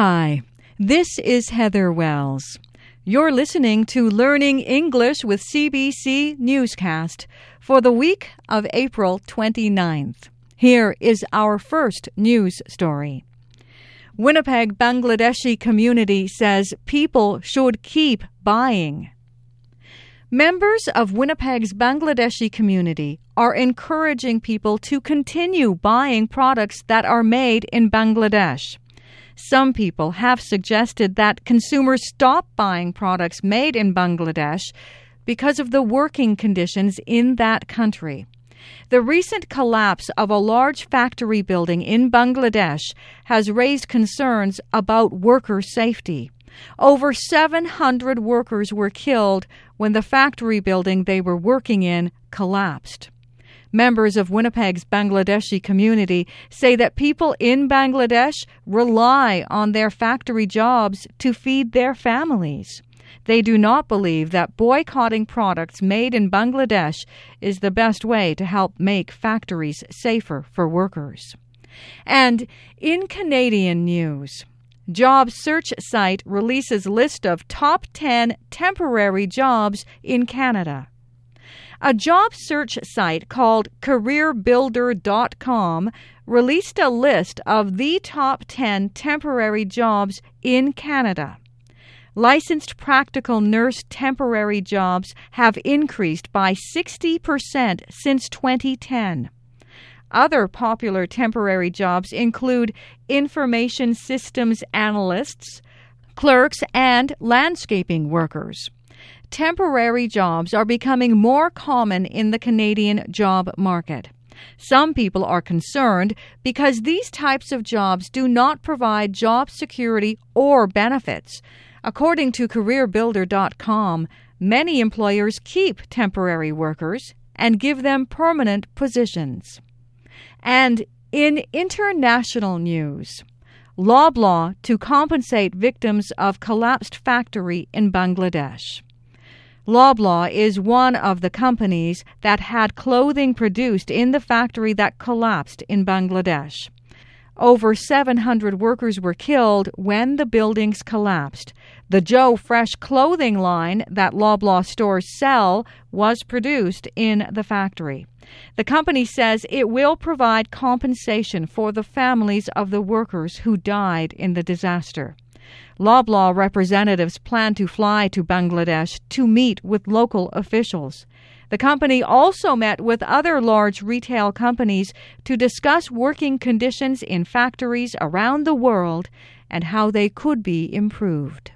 Hi, this is Heather Wells. You're listening to Learning English with CBC Newscast for the week of April 29th. Here is our first news story. Winnipeg Bangladeshi community says people should keep buying. Members of Winnipeg's Bangladeshi community are encouraging people to continue buying products that are made in Bangladesh. Some people have suggested that consumers stop buying products made in Bangladesh because of the working conditions in that country. The recent collapse of a large factory building in Bangladesh has raised concerns about worker safety. Over 700 workers were killed when the factory building they were working in collapsed. Members of Winnipeg's Bangladeshi community say that people in Bangladesh rely on their factory jobs to feed their families. They do not believe that boycotting products made in Bangladesh is the best way to help make factories safer for workers. And in Canadian news, Job search site releases list of top 10 temporary jobs in Canada. A job search site called CareerBuilder.com released a list of the top 10 temporary jobs in Canada. Licensed practical nurse temporary jobs have increased by 60% since 2010. Other popular temporary jobs include information systems analysts, clerks, and landscaping workers. Temporary jobs are becoming more common in the Canadian job market. Some people are concerned because these types of jobs do not provide job security or benefits. According to CareerBuilder.com, many employers keep temporary workers and give them permanent positions. And in international news, Loblaw to compensate victims of collapsed factory in Bangladesh. Loblaw is one of the companies that had clothing produced in the factory that collapsed in Bangladesh. Over 700 workers were killed when the buildings collapsed. The Joe Fresh clothing line that Loblaw stores sell was produced in the factory. The company says it will provide compensation for the families of the workers who died in the disaster. Loblaw representatives plan to fly to Bangladesh to meet with local officials. The company also met with other large retail companies to discuss working conditions in factories around the world and how they could be improved.